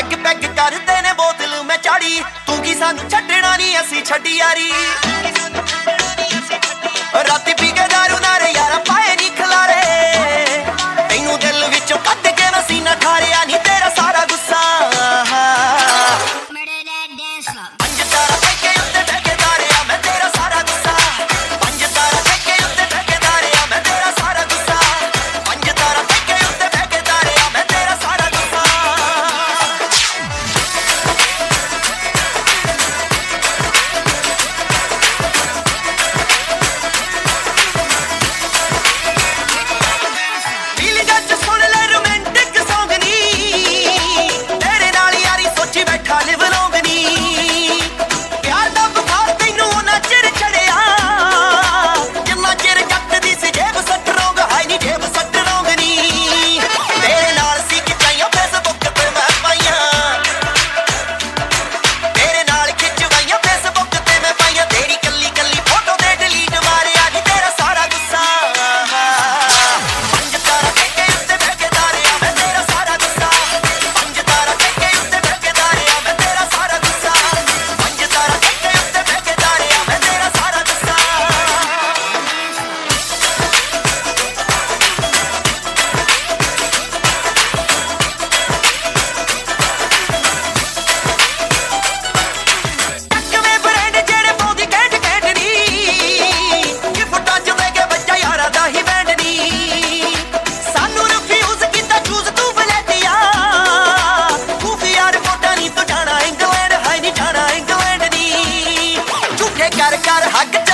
Pack peg ਕਰਦੇ ਨੇ ਬੋਤਲ ਮੈਂ ਚਾੜੀ। ਤੂੰ ਕੀ ਸਾਨੂੰ ਛੱਡਣਾ ਨਹੀਂ ਅਸੀਂ ਛੱਡੀ ਯਾਰੀ। I got.